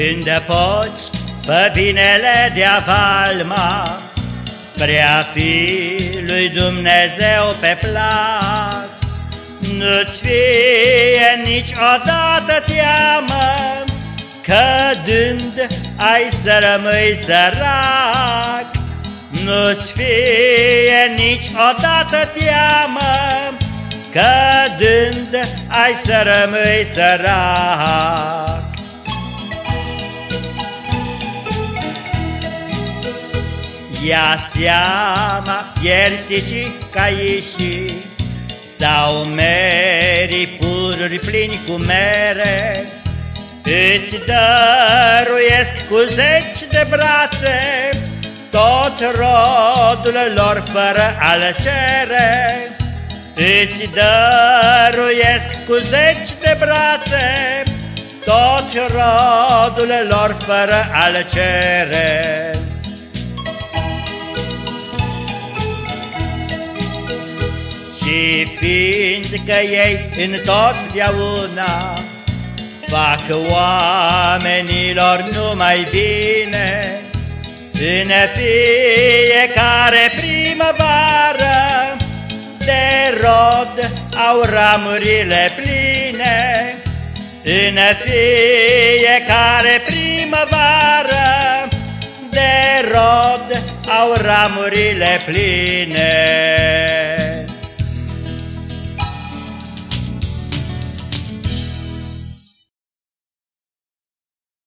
Când poți pe binele de avalma Spre a fi lui Dumnezeu pe plac Nu-ți fie niciodată teamă Că dând ai să rămâi sărac. Nu-ți fie niciodată teamă Că dând ai să rămâi sărac Ia seama, piersici ca ieși Sau meri pururi plini cu mere. Îți dăruiesc cu zeci de brațe Tot rodul lor fără al cere Îți dăruiesc cu zeci de brațe Tot rodul lor fără al Și fiindcă ei în totdeauna Fac oamenilor numai bine În fiecare primăvară De rod au ramurile pline. În fiecare primăvară De rod au ramurile pline